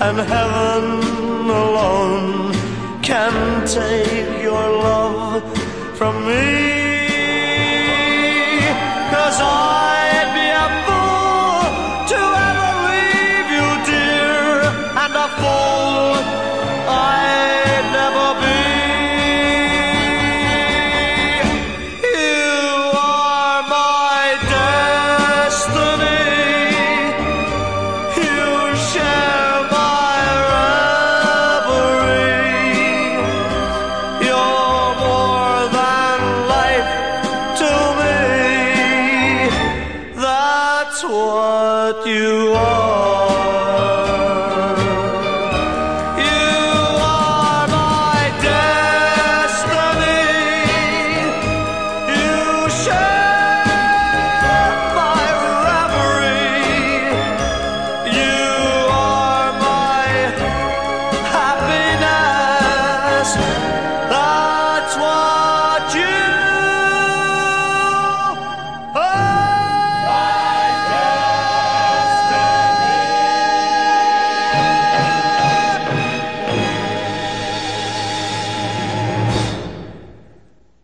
and heaven alone can take your love from me. that's what you are.